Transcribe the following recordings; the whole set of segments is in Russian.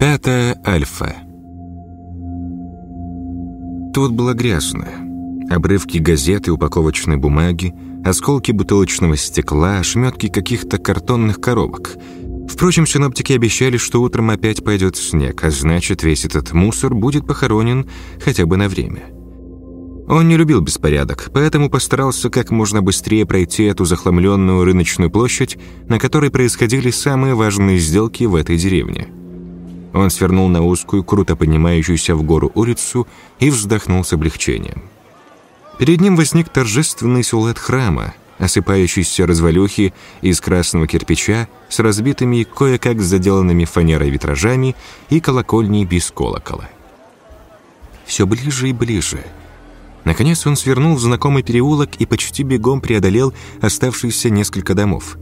Пятая альфа. Тут было грязно. Обрывки газет и упаковочной бумаги, осколки бутылочного стекла, ошметки каких-то картонных коробок. Впрочем, синоптики обещали, что утром опять пойдет снег, а значит, весь этот мусор будет похоронен хотя бы на время. Он не любил беспорядок, поэтому постарался как можно быстрее пройти эту захламленную рыночную площадь, на которой происходили самые важные сделки в этой деревне. Он свернул на узкую, круто поднимающуюся в гору улицу и вздохнул с облегчением. Перед ним возник торжественный силуэт храма, осыпающийся развалюхи из красного кирпича с разбитыми кое-как заделанными фанерой витражами и колокольней без колокола. Все ближе и ближе — Наконец он свернул в знакомый переулок и почти бегом преодолел оставшиеся несколько домов.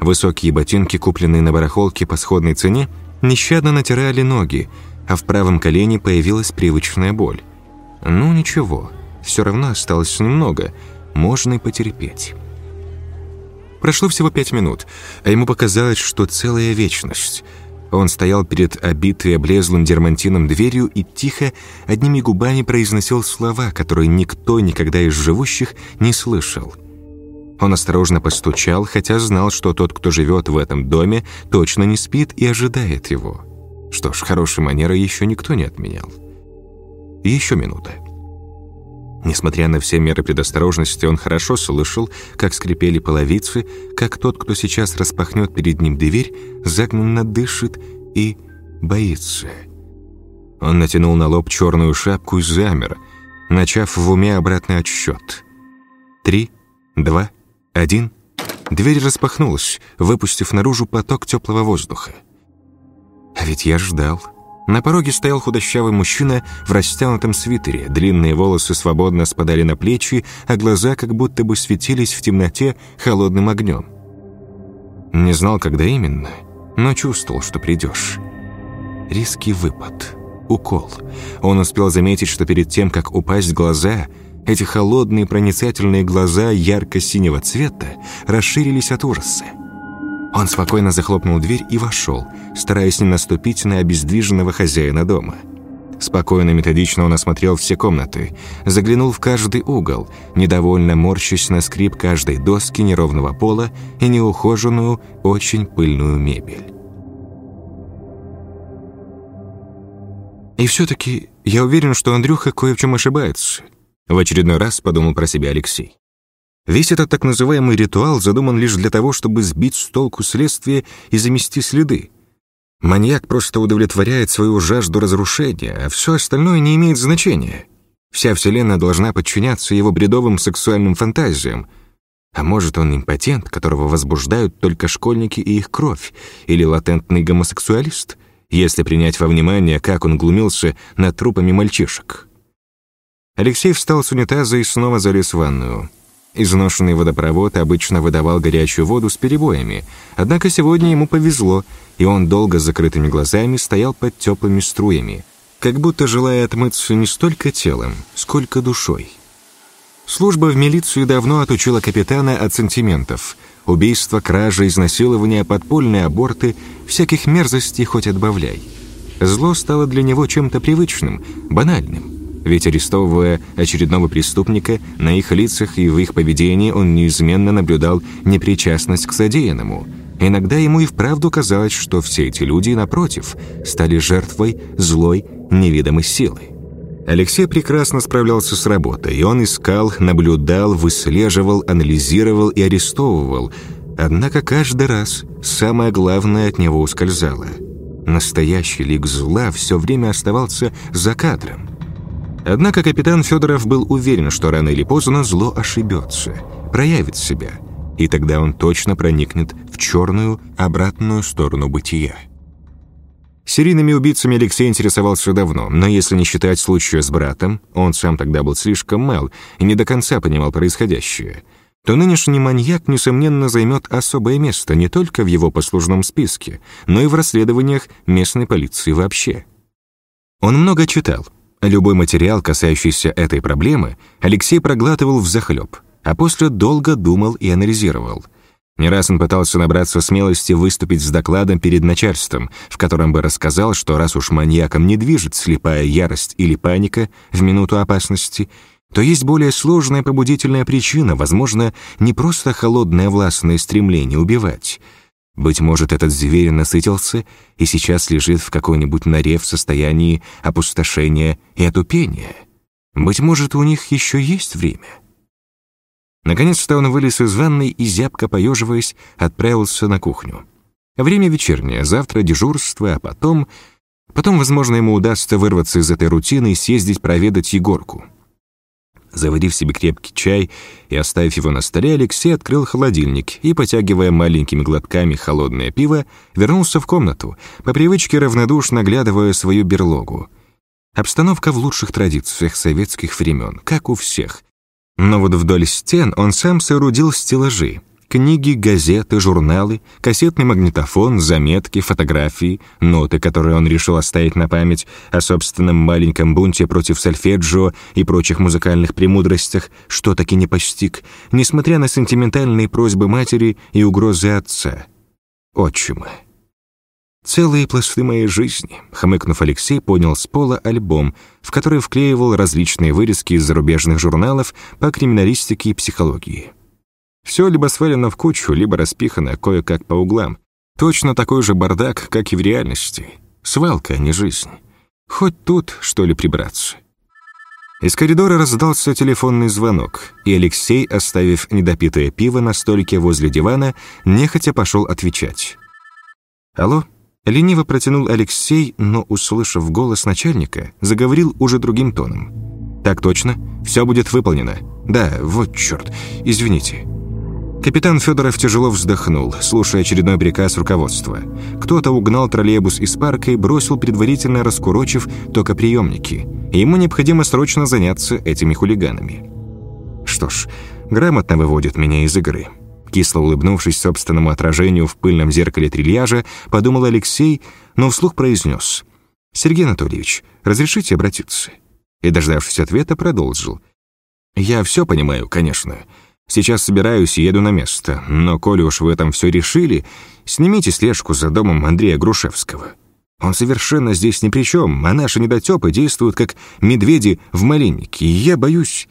Высокие ботинки, купленные на барахолке по сходной цене, нещадно натирали ноги, а в правом колене появилась привычная боль. Ну ничего, все равно осталось немного, можно и потерпеть. Прошло всего пять минут, а ему показалось, что целая вечность — он стоял перед обитой облезлым дермантином дверью и тихо, одними губами произносил слова, которые никто никогда из живущих не слышал. Он осторожно постучал, хотя знал, что тот, кто живет в этом доме, точно не спит и ожидает его. Что ж, хорошей манеры еще никто не отменял. Еще минута. Несмотря на все меры предосторожности, он хорошо слышал, как скрипели половицы, как тот, кто сейчас распахнет перед ним дверь, загнанно дышит и боится. Он натянул на лоб черную шапку и замер, начав в уме обратный отсчет. Три, два, один. Дверь распахнулась, выпустив наружу поток теплого воздуха. А ведь я ждал. На пороге стоял худощавый мужчина в растянутом свитере, длинные волосы свободно спадали на плечи, а глаза как будто бы светились в темноте холодным огнем. Не знал, когда именно, но чувствовал, что придешь. Риский выпад. Укол. Он успел заметить, что перед тем, как упасть глаза, эти холодные проницательные глаза ярко-синего цвета расширились от ужаса. Он спокойно захлопнул дверь и вошел, стараясь не наступить на обездвиженного хозяина дома. Спокойно методично он осмотрел все комнаты, заглянул в каждый угол, недовольно морщась на скрип каждой доски неровного пола и неухоженную, очень пыльную мебель. И все-таки я уверен, что Андрюха кое в чем ошибается. В очередной раз подумал про себя Алексей. Весь этот так называемый ритуал задуман лишь для того, чтобы сбить с толку следствие и замести следы. Маньяк просто удовлетворяет свою жажду разрушения, а все остальное не имеет значения. Вся Вселенная должна подчиняться его бредовым сексуальным фантазиям. А может, он импотент, которого возбуждают только школьники и их кровь, или латентный гомосексуалист, если принять во внимание, как он глумился над трупами мальчишек. Алексей встал с унитаза и снова залез в ванную. Изношенный водопровод обычно выдавал горячую воду с перебоями, однако сегодня ему повезло, и он долго с закрытыми глазами стоял под теплыми струями, как будто желая отмыться не столько телом, сколько душой. Служба в милицию давно отучила капитана от сантиментов. Убийства, кражи, изнасилования, подпольные аборты, всяких мерзостей хоть отбавляй. Зло стало для него чем-то привычным, банальным. Ведь арестовывая очередного преступника, на их лицах и в их поведении он неизменно наблюдал непричастность к содеянному. Иногда ему и вправду казалось, что все эти люди, напротив, стали жертвой злой, невидимой силы. Алексей прекрасно справлялся с работой, и он искал, наблюдал, выслеживал, анализировал и арестовывал. Однако каждый раз самое главное от него ускользало. Настоящий лик зла все время оставался за кадром. Однако капитан Федоров был уверен, что рано или поздно зло ошибется, проявит себя, и тогда он точно проникнет в черную, обратную сторону бытия. Серийными убийцами Алексей интересовался давно, но если не считать случая с братом, он сам тогда был слишком мал и не до конца понимал происходящее, то нынешний маньяк, несомненно, займет особое место не только в его послужном списке, но и в расследованиях местной полиции вообще. Он много читал, Любой материал, касающийся этой проблемы, Алексей проглатывал взахлеб, а после долго думал и анализировал. Не раз он пытался набраться смелости выступить с докладом перед начальством, в котором бы рассказал, что раз уж маньяком не движет слепая ярость или паника в минуту опасности, то есть более сложная побудительная причина, возможно, не просто холодное властное стремление убивать. Быть может, этот зверь насытился и сейчас лежит в какой-нибудь норе в состоянии опустошения и отупения. Быть может, у них еще есть время. Наконец-то он вылез из ванной и, зябко поеживаясь, отправился на кухню. Время вечернее, завтра дежурство, а потом... Потом, возможно, ему удастся вырваться из этой рутины и съездить проведать Егорку. Заварив себе крепкий чай и оставив его на столе, Алексей открыл холодильник и, потягивая маленькими глотками холодное пиво, вернулся в комнату, по привычке равнодушно глядывая свою берлогу. Обстановка в лучших традициях советских времен, как у всех, но вот вдоль стен он сам соорудил стеллажи. Книги, газеты, журналы, кассетный магнитофон, заметки, фотографии, ноты, которые он решил оставить на память о собственном маленьком бунте против сольфеджио и прочих музыкальных премудростях, что таки не постиг, несмотря на сентиментальные просьбы матери и угрозы отца. Отчима. «Целые пласты моей жизни», — хмыкнув, Алексей понял с пола альбом, в который вклеивал различные вырезки из зарубежных журналов по криминалистике и психологии. Все либо свалено в кучу, либо распихано кое-как по углам. Точно такой же бардак, как и в реальности. Свалка, а не жизнь. Хоть тут, что ли, прибраться. Из коридора раздался телефонный звонок, и Алексей, оставив недопитое пиво на столике возле дивана, нехотя пошел отвечать. «Алло?» Лениво протянул Алексей, но, услышав голос начальника, заговорил уже другим тоном. «Так точно. Все будет выполнено. Да, вот черт. Извините». Капитан Федоров тяжело вздохнул, слушая очередной приказ руководства. Кто-то угнал троллейбус из парка и бросил, предварительно раскурочив токоприемники. Ему необходимо срочно заняться этими хулиганами. Что ж, грамотно выводит меня из игры. Кисло улыбнувшись собственному отражению в пыльном зеркале трильяжа, подумал Алексей, но вслух произнес. «Сергей Анатольевич, разрешите обратиться?» И, дождавшись ответа, продолжил. «Я все понимаю, конечно. Сейчас собираюсь и еду на место, но коли уж вы там все решили, снимите слежку за домом Андрея Грушевского. Он совершенно здесь ни при чем, а наши недотепы действуют как медведи в малиннике, и я боюсь...»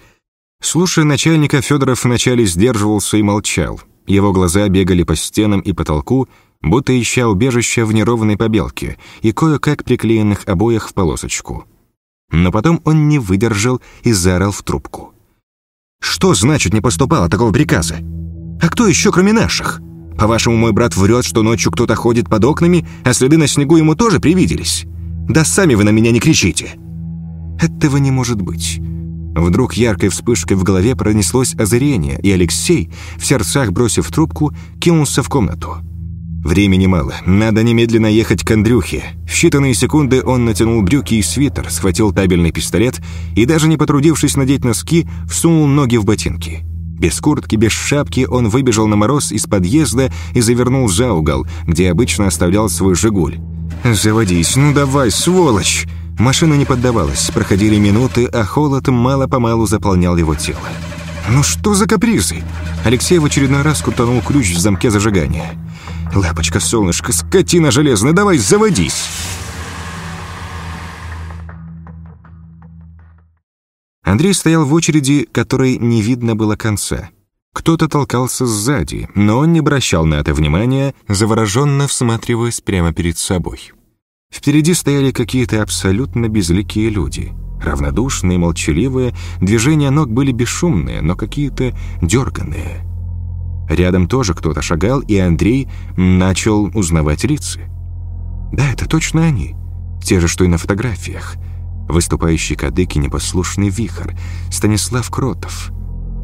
Слушая начальника, Федоров вначале сдерживался и молчал. Его глаза бегали по стенам и потолку, будто ища убежища в неровной побелке и кое-как приклеенных обоях в полосочку. Но потом он не выдержал и заорал в трубку. «Что значит не поступало такого приказа? А кто еще, кроме наших? По-вашему, мой брат врет, что ночью кто-то ходит под окнами, а следы на снегу ему тоже привиделись? Да сами вы на меня не кричите!» «Этого не может быть». Вдруг яркой вспышкой в голове пронеслось озарение, и Алексей, в сердцах бросив трубку, кинулся в комнату. Времени мало, надо немедленно ехать к Андрюхе. В считанные секунды он натянул брюки и свитер, схватил табельный пистолет и, даже не потрудившись надеть носки, всунул ноги в ботинки. Без куртки, без шапки он выбежал на мороз из подъезда и завернул за угол, где обычно оставлял свой «Жигуль». «Заводись, ну давай, сволочь!» Машина не поддавалась, проходили минуты, а холод мало-помалу заполнял его тело. «Ну что за капризы?» Алексей в очередной раз крутанул ключ в замке зажигания. «Лапочка, солнышко, скотина железная, давай заводись!» Андрей стоял в очереди, которой не видно было конца. Кто-то толкался сзади, но он не обращал на это внимания, завороженно всматриваясь прямо перед собой. Впереди стояли какие-то абсолютно безликие люди. Равнодушные, молчаливые, движения ног были бесшумные, но какие-то дерганные. Рядом тоже кто-то шагал, и Андрей начал узнавать лица. Да, это точно они. Те же, что и на фотографиях. Выступающий кадык и непослушный вихрь. Станислав Кротов.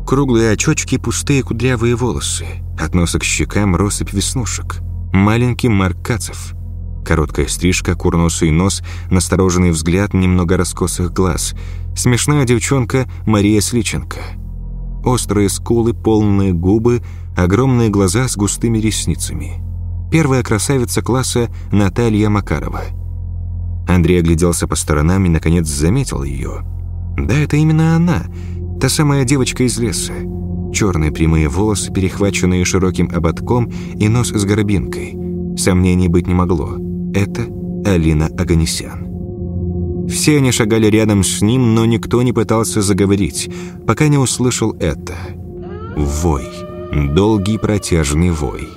Круглые очочки, пустые кудрявые волосы. От носа к щекам россыпь веснушек. Маленький Марк Кацев. Короткая стрижка, курносый нос, настороженный взгляд, немного раскосых глаз. Смешная девчонка Мария Сличенко. Острые скулы, полные губы, огромные глаза с густыми ресницами. Первая красавица класса Наталья Макарова. Андрей огляделся по сторонам и, наконец, заметил ее. Да, это именно она, та самая девочка из леса. Черные прямые волосы, перехваченные широким ободком, и нос с горбинкой. Сомнений быть не могло. Это Алина Аганесян. Все они шагали рядом с ним, но никто не пытался заговорить, пока не услышал это. Вой. Долгий протяжный вой.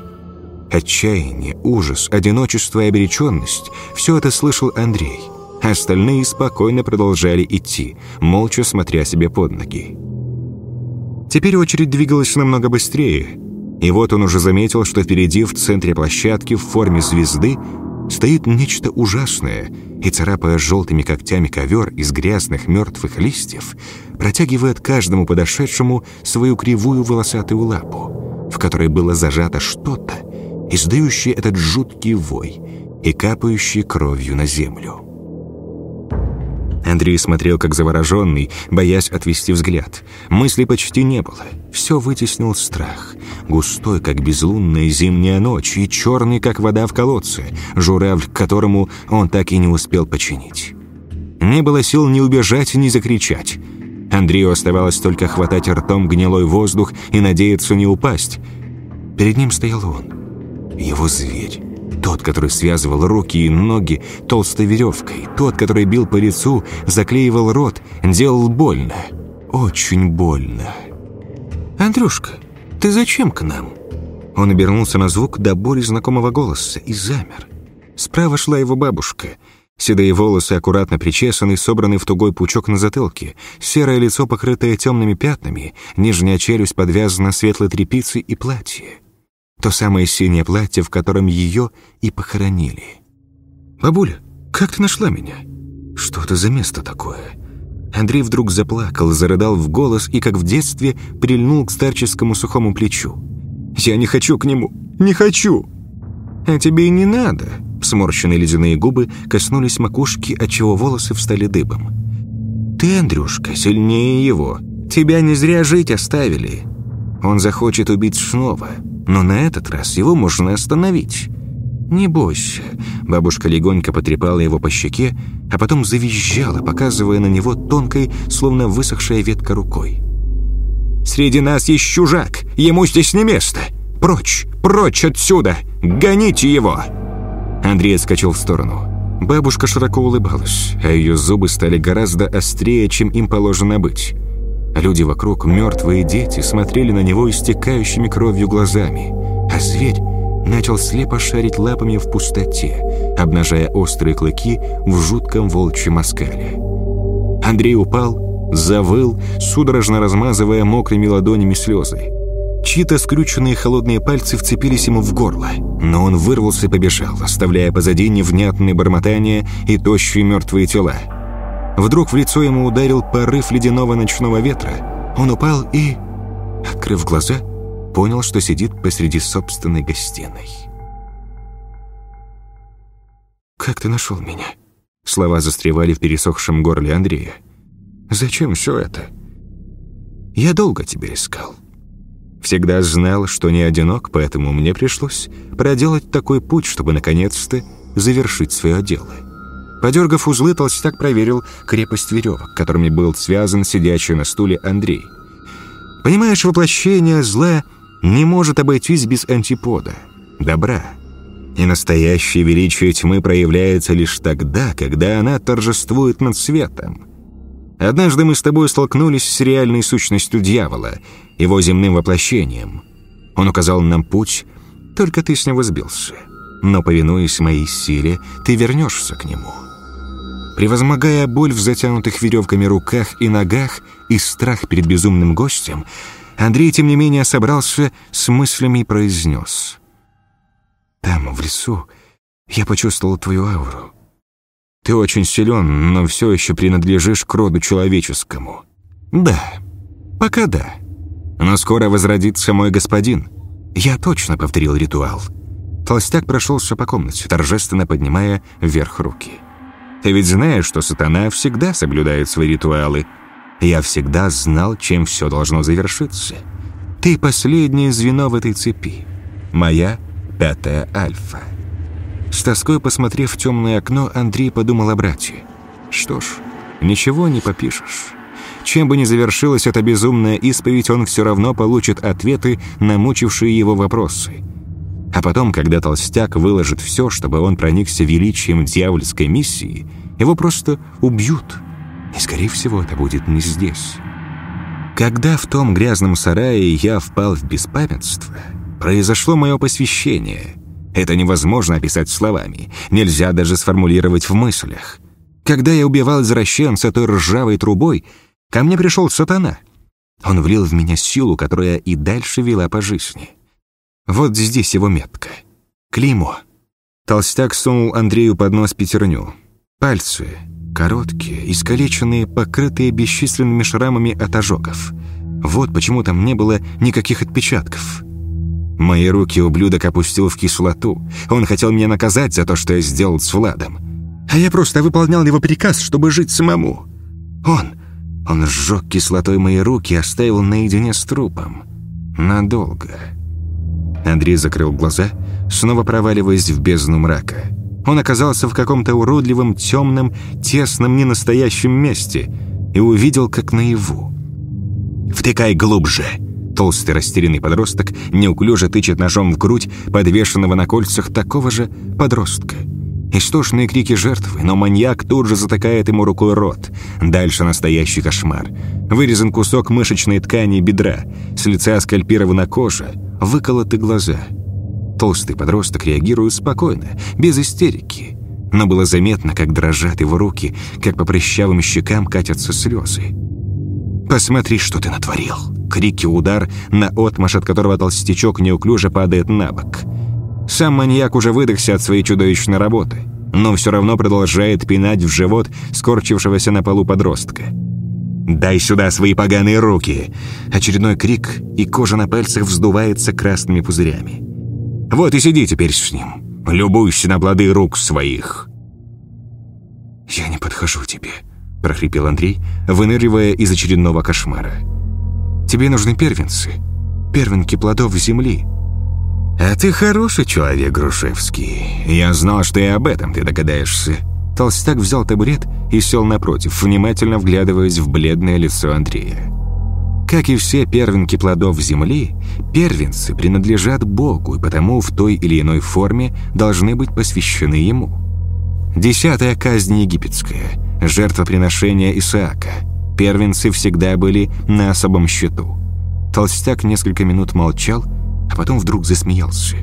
Отчаяние, ужас, одиночество и обреченность – все это слышал Андрей. Остальные спокойно продолжали идти, молча смотря себе под ноги. Теперь очередь двигалась намного быстрее, и вот он уже заметил, что впереди в центре площадки в форме звезды стоит нечто ужасное, и, царапая желтыми когтями ковер из грязных мертвых листьев, протягивает каждому подошедшему свою кривую волосатую лапу, в которой было зажато что-то, издающее этот жуткий вой и капающий кровью на землю. Андрей смотрел как завороженный, боясь отвести взгляд. Мыслей почти не было. Все вытеснил страх. Густой, как безлунная зимняя ночь, и черный, как вода в колодце, журавль, которому он так и не успел починить. Не было сил ни убежать, ни закричать. Андрею оставалось только хватать ртом гнилой воздух и надеяться не упасть. Перед ним стоял он, его зверь. Тот, который связывал руки и ноги толстой веревкой. Тот, который бил по лицу, заклеивал рот, делал больно. Очень больно. «Андрюшка, ты зачем к нам?» Он обернулся на звук до боли знакомого голоса и замер. Справа шла его бабушка. Седые волосы аккуратно причесаны, собраны в тугой пучок на затылке, серое лицо, покрытое темными пятнами, нижняя челюсть подвязана светлой тряпицей и платье. То самое синее платье, в котором ее и похоронили. «Бабуля, как ты нашла меня? Что это за место такое?» Андрей вдруг заплакал, зарыдал в голос и, как в детстве, прильнул к старческому сухому плечу. «Я не хочу к нему! Не хочу!» «А тебе и не надо!» Сморщенные ледяные губы коснулись макушки, отчего волосы встали дыбом. «Ты, Андрюшка, сильнее его. Тебя не зря жить оставили. Он захочет убить снова. Но на этот раз его можно остановить. «Не бойся». Бабушка легонько потрепала его по щеке, а потом завизжала, показывая на него тонкой, словно высохшая ветка рукой. «Среди нас есть чужак! Ему здесь не место! Прочь! Прочь отсюда! Гоните его!» Андрей отскочил в сторону. Бабушка широко улыбалась, а ее зубы стали гораздо острее, чем им положено быть. Люди вокруг, мертвые дети, смотрели на него истекающими кровью глазами, а зверь начал слепо шарить лапами в пустоте, обнажая острые клыки в жутком волчьем оскале. Андрей упал, завыл, судорожно размазывая мокрыми ладонями слезы. Чьи-то скрюченные холодные пальцы вцепились ему в горло, но он вырвался и побежал, оставляя позади невнятные бормотания и тощие мертвые тела. Вдруг в лицо ему ударил порыв ледяного ночного ветра. Он упал и, открыв глаза, понял, что сидит посреди собственной гостиной. «Как ты нашел меня?» Слова застревали в пересохшем горле Андрея. «Зачем все это?» «Я долго тебя искал. Всегда знал, что не одинок, поэтому мне пришлось проделать такой путь, чтобы наконец-то завершить свое дело». Подергав узлы, толстяк проверил крепость веревок, которыми был связан сидящий на стуле Андрей. «Понимаешь, воплощение зла не может обойтись без антипода, добра. И настоящее величие тьмы проявляется лишь тогда, когда она торжествует над светом. Однажды мы с тобой столкнулись с реальной сущностью дьявола, его земным воплощением. Он указал нам путь, только ты с него сбился. Но, повинуясь моей силе, ты вернешься к нему». Превозмогая боль в затянутых веревками руках и ногах и страх перед безумным гостем, Андрей, тем не менее, собрался с мыслями и произнес. «Там, в лесу, я почувствовал твою ауру. Ты очень силен, но все еще принадлежишь к роду человеческому. Да, пока да. Но скоро возродится мой господин. Я точно повторил ритуал». Толстяк прошелся по комнате, торжественно поднимая вверх руки. Ты ведь знаешь, что сатана всегда соблюдает свои ритуалы. Я всегда знал, чем все должно завершиться. Ты последнее звено в этой цепи. Моя пятая альфа. С тоской посмотрев в темное окно, Андрей подумал о брате. Что ж, ничего не попишешь. Чем бы ни завершилась эта безумная исповедь, он все равно получит ответы на мучившие его вопросы. А потом, когда толстяк выложит все, чтобы он проникся величием дьявольской миссии, его просто убьют. И, скорее всего, это будет не здесь. Когда в том грязном сарае я впал в беспамятство, произошло мое посвящение. Это невозможно описать словами, нельзя даже сформулировать в мыслях. Когда я убивал извращенца той ржавой трубой, ко мне пришел сатана. Он влил в меня силу, которая и дальше вела по жизни. Вот здесь его метка. Клеймо. Толстяк сунул Андрею под нос пятерню. Пальцы, Короткие, искалеченные, покрытые бесчисленными шрамами от ожогов. Вот почему там не было никаких отпечатков. Мои руки ублюдок опустил в кислоту. Он хотел меня наказать за то, что я сделал с Владом. А я просто выполнял его приказ, чтобы жить самому. Он... Он сжег кислотой мои руки и оставил наедине с трупом. Надолго. Андрей закрыл глаза, снова проваливаясь в бездну мрака. Он оказался в каком-то уродливом, темном, тесном, ненастоящем месте и увидел, как наяву. «Втыкай глубже!» Толстый растерянный подросток неуклюже тычет ножом в грудь подвешенного на кольцах такого же подростка. Истошные крики жертвы, но маньяк тут же затыкает ему рукой рот. Дальше настоящий кошмар. Вырезан кусок мышечной ткани бедра, с лица скальпирована кожа, выколоты глаза — Толстый подросток реагирует спокойно, без истерики. Но было заметно, как дрожат его руки, как по прыщавым щекам катятся слезы. «Посмотри, что ты натворил!» Крики удар, на отмаш от которого толстячок неуклюже падает на бок. Сам маньяк уже выдохся от своей чудовищной работы, но все равно продолжает пинать в живот скорчившегося на полу подростка. «Дай сюда свои поганые руки!» Очередной крик, и кожа на пальцах вздувается красными пузырями. Вот и сиди теперь с ним. Любуйся на плоды рук своих». «Я не подхожу тебе», — прохрипел Андрей, выныривая из очередного кошмара. «Тебе нужны первенцы, первенки плодов земли». «А ты хороший человек, Грушевский. Я знал, что и об этом ты догадаешься». Толстяк взял табурет и сел напротив, внимательно вглядываясь в бледное лицо Андрея. Как и все первенки плодов земли, первенцы принадлежат Богу и потому в той или иной форме должны быть посвящены Ему. Десятая казнь египетская, жертвоприношение Исаака. Первенцы всегда были на особом счету. Толстяк несколько минут молчал, а потом вдруг засмеялся.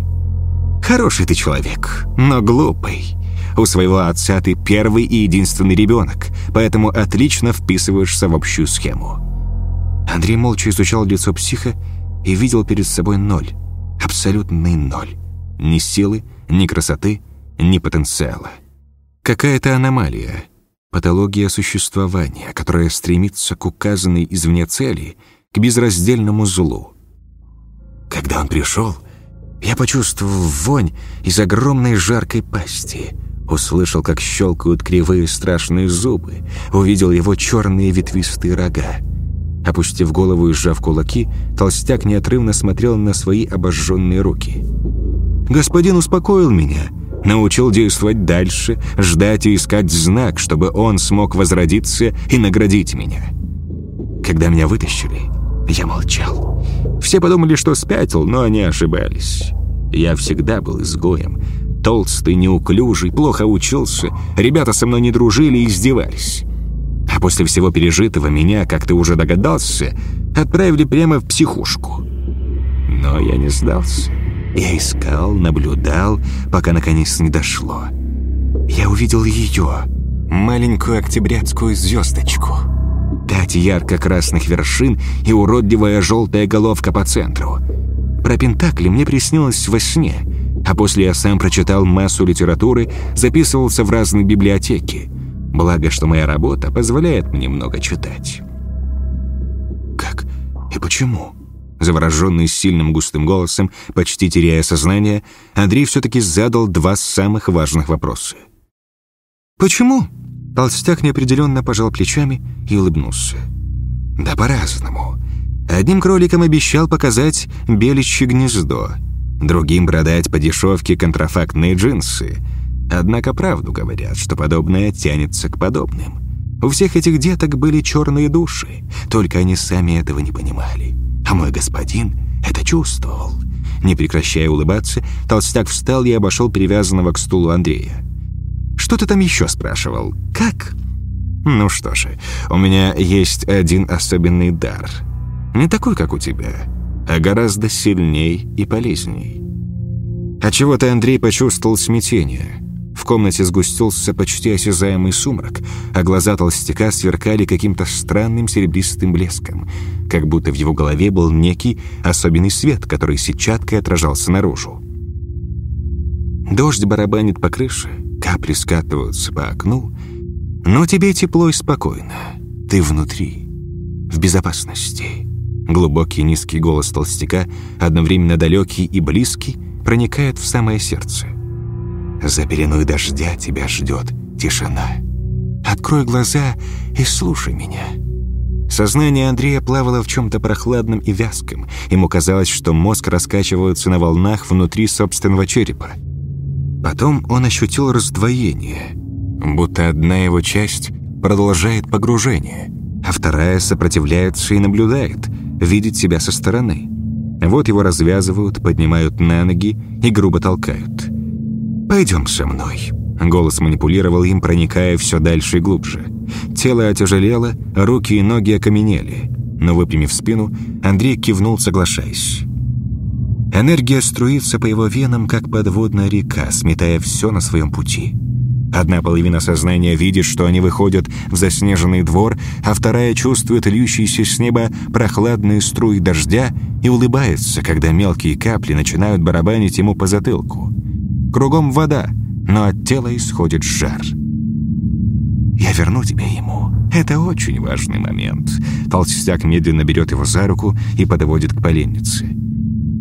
«Хороший ты человек, но глупый. У своего отца ты первый и единственный ребенок, поэтому отлично вписываешься в общую схему». Андрей молча изучал лицо психа и видел перед собой ноль. Абсолютный ноль. Ни силы, ни красоты, ни потенциала. Какая-то аномалия. Патология существования, которая стремится к указанной извне цели, к безраздельному злу. Когда он пришел, я почувствовал вонь из огромной жаркой пасти. Услышал, как щелкают кривые страшные зубы. Увидел его черные ветвистые рога. Опустив голову и сжав кулаки, толстяк неотрывно смотрел на свои обожженные руки. «Господин успокоил меня, научил действовать дальше, ждать и искать знак, чтобы он смог возродиться и наградить меня. Когда меня вытащили, я молчал. Все подумали, что спятил, но они ошибались. Я всегда был изгоем. Толстый, неуклюжий, плохо учился, ребята со мной не дружили и издевались. А после всего пережитого меня, как ты уже догадался, отправили прямо в психушку. Но я не сдался. Я искал, наблюдал, пока наконец не дошло. Я увидел ее, маленькую октябрятскую звездочку. Пять ярко-красных вершин и уродливая желтая головка по центру. Про Пентакли мне приснилось во сне, а после я сам прочитал массу литературы, записывался в разные библиотеки. Благо, что моя работа позволяет мне много читать. Как и почему? Завороженный сильным густым голосом, почти теряя сознание, Андрей все-таки задал два самых важных вопроса. «Почему?» Толстяк неопределенно пожал плечами и улыбнулся. «Да по-разному. Одним кроликам обещал показать беличье гнездо, другим продать по дешевке контрафактные джинсы — Однако правду говорят, что подобное тянется к подобным. У всех этих деток были черные души, только они сами этого не понимали. А мой господин это чувствовал. Не прекращая улыбаться, толстяк встал и обошел привязанного к стулу Андрея. «Что ты там еще спрашивал? Как?» «Ну что же, у меня есть один особенный дар. Не такой, как у тебя, а гораздо сильней и полезней». А чего-то Андрей почувствовал смятение. В комнате сгустился почти осязаемый сумрак, а глаза толстяка сверкали каким-то странным серебристым блеском, как будто в его голове был некий особенный свет, который сетчаткой отражался наружу. Дождь барабанит по крыше, капли скатываются по окну, но тебе тепло и спокойно. Ты внутри, в безопасности. Глубокий низкий голос толстяка, одновременно далекий и близкий, проникает в самое сердце. За пеленой дождя тебя ждет тишина. Открой глаза и слушай меня. Сознание Андрея плавало в чем-то прохладном и вязком. Ему казалось, что мозг раскачивается на волнах внутри собственного черепа. Потом он ощутил раздвоение, будто одна его часть продолжает погружение, а вторая сопротивляется и наблюдает, видит себя со стороны. Вот его развязывают, поднимают на ноги и грубо толкают. «Пойдем со мной». Голос манипулировал им, проникая все дальше и глубже. Тело отяжелело, руки и ноги окаменели. Но, выпрямив спину, Андрей кивнул, соглашаясь. Энергия струится по его венам, как подводная река, сметая все на своем пути. Одна половина сознания видит, что они выходят в заснеженный двор, а вторая чувствует льющиеся с неба прохладные струи дождя и улыбается, когда мелкие капли начинают барабанить ему по затылку. Кругом вода, но от тела исходит жар. «Я верну тебя ему. Это очень важный момент». Толстяк медленно берет его за руку и подводит к поленнице.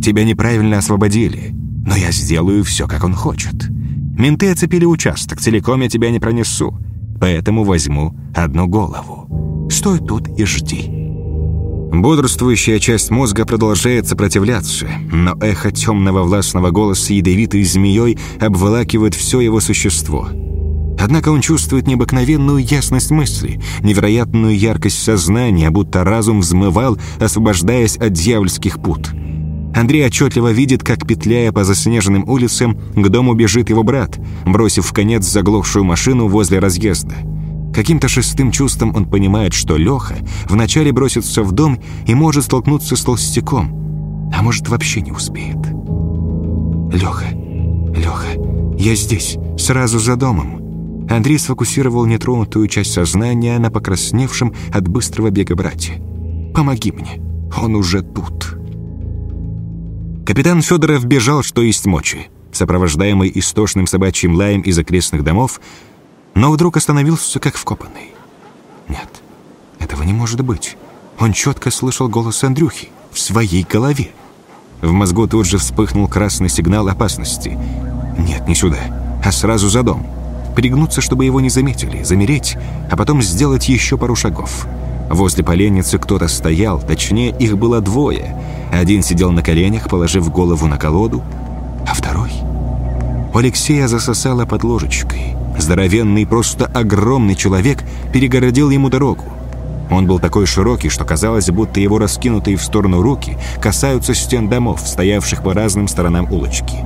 «Тебя неправильно освободили, но я сделаю все, как он хочет. Менты оцепили участок, целиком я тебя не пронесу, поэтому возьму одну голову. Стой тут и жди». Бодрствующая часть мозга продолжает сопротивляться, но эхо темного властного голоса ядовитой змеей обволакивает все его существо. Однако он чувствует необыкновенную ясность мысли, невероятную яркость сознания, будто разум взмывал, освобождаясь от дьявольских пут. Андрей отчетливо видит, как, петляя по заснеженным улицам, к дому бежит его брат, бросив в конец заглохшую машину возле разъезда. Каким-то шестым чувством он понимает, что Леха вначале бросится в дом и может столкнуться с толстяком, а может вообще не успеет. Леха, Леха, я здесь, сразу за домом. Андрей сфокусировал нетронутую часть сознания на покрасневшем от быстрого бега брате. «Помоги мне, он уже тут». Капитан Федоров бежал, что есть мочи. Сопровождаемый истошным собачьим лаем из окрестных домов, но вдруг остановился как вкопанный. Нет, этого не может быть. Он четко слышал голос Андрюхи в своей голове. В мозгу тут же вспыхнул красный сигнал опасности. Нет, не сюда, а сразу за дом. Пригнуться, чтобы его не заметили, замереть, а потом сделать еще пару шагов. Возле поленницы кто-то стоял, точнее, их было двое. Один сидел на коленях, положив голову на колоду, а второй... У Алексея засосало под ложечкой. Здоровенный, просто огромный человек перегородил ему дорогу. Он был такой широкий, что казалось, будто его раскинутые в сторону руки касаются стен домов, стоявших по разным сторонам улочки.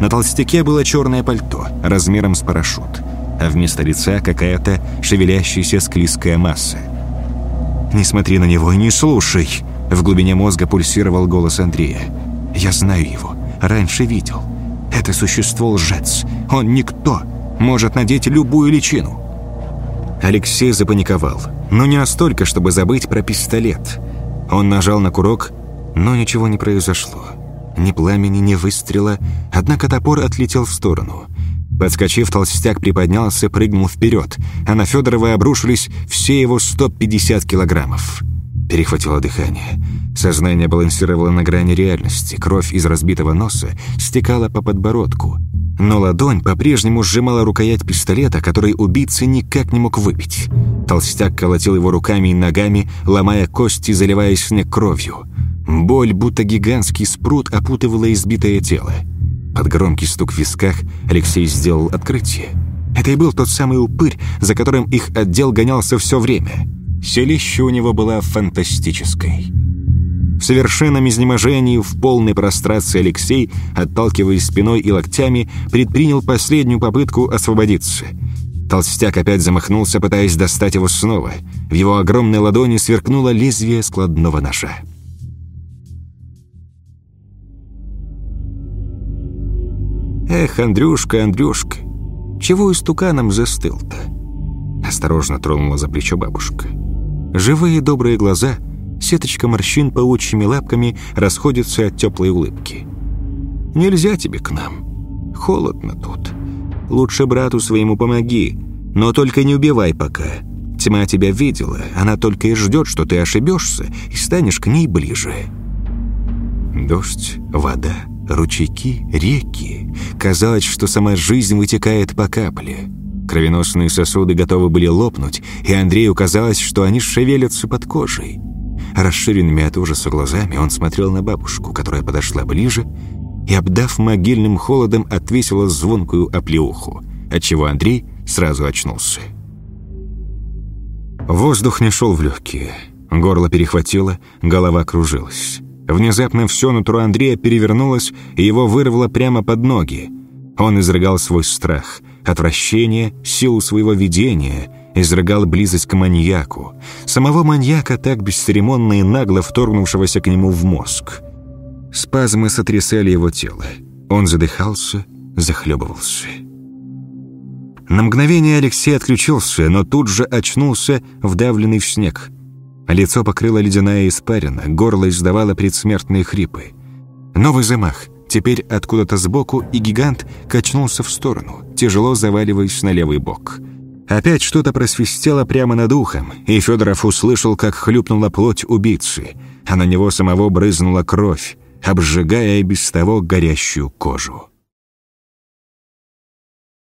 На толстяке было черное пальто, размером с парашют, а вместо лица какая-то шевелящаяся склизкая масса. «Не смотри на него и не слушай!» В глубине мозга пульсировал голос Андрея. «Я знаю его. Раньше видел. Это существо лжец. Он никто может надеть любую личину. Алексей запаниковал, но не настолько, чтобы забыть про пистолет. Он нажал на курок, но ничего не произошло. Ни пламени, ни выстрела, однако топор отлетел в сторону. Подскочив, толстяк приподнялся, прыгнул вперед, а на Федорова обрушились все его 150 килограммов. Перехватило дыхание. Сознание балансировало на грани реальности. Кровь из разбитого носа стекала по подбородку. Но ладонь по-прежнему сжимала рукоять пистолета, который убийца никак не мог выпить. Толстяк колотил его руками и ногами, ломая кости, заливая снег кровью. Боль, будто гигантский спрут, опутывала избитое тело. Под громкий стук в висках Алексей сделал открытие. Это и был тот самый упырь, за которым их отдел гонялся все время. Селище у него было фантастической. В совершенном изнеможении, в полной прострации Алексей, отталкиваясь спиной и локтями, предпринял последнюю попытку освободиться. Толстяк опять замахнулся, пытаясь достать его снова. В его огромной ладони сверкнуло лезвие складного ножа. «Эх, Андрюшка, Андрюшка, чего истуканом застыл-то?» Осторожно тронула за плечо бабушка. Живые добрые глаза, сеточка морщин паучьими лапками расходятся от теплой улыбки. «Нельзя тебе к нам. Холодно тут. Лучше брату своему помоги, но только не убивай пока. Тьма тебя видела, она только и ждет, что ты ошибешься и станешь к ней ближе». Дождь, вода, ручейки, реки. Казалось, что сама жизнь вытекает по капле. Кровеносные сосуды готовы были лопнуть, и Андрею казалось, что они шевелятся под кожей. Расширенными от ужаса глазами он смотрел на бабушку, которая подошла ближе и, обдав могильным холодом, отвесила звонкую оплеуху, отчего Андрей сразу очнулся. Воздух не шел в легкие. Горло перехватило, голова кружилась. Внезапно все нутро Андрея перевернулось, и его вырвало прямо под ноги. Он изрыгал свой страх, отвращение, силу своего видения, изрыгал близость к маньяку. Самого маньяка, так бесцеремонно и нагло вторгнувшегося к нему в мозг. Спазмы сотрясали его тело. Он задыхался, захлебывался. На мгновение Алексей отключился, но тут же очнулся, вдавленный в снег. Лицо покрыло ледяная испарина, горло издавало предсмертные хрипы. Новый замах. Теперь откуда-то сбоку, и гигант качнулся в сторону, тяжело заваливаясь на левый бок. Опять что-то просвистело прямо над ухом, и Федоров услышал, как хлюпнула плоть убийцы, а на него самого брызнула кровь, обжигая и без того горящую кожу.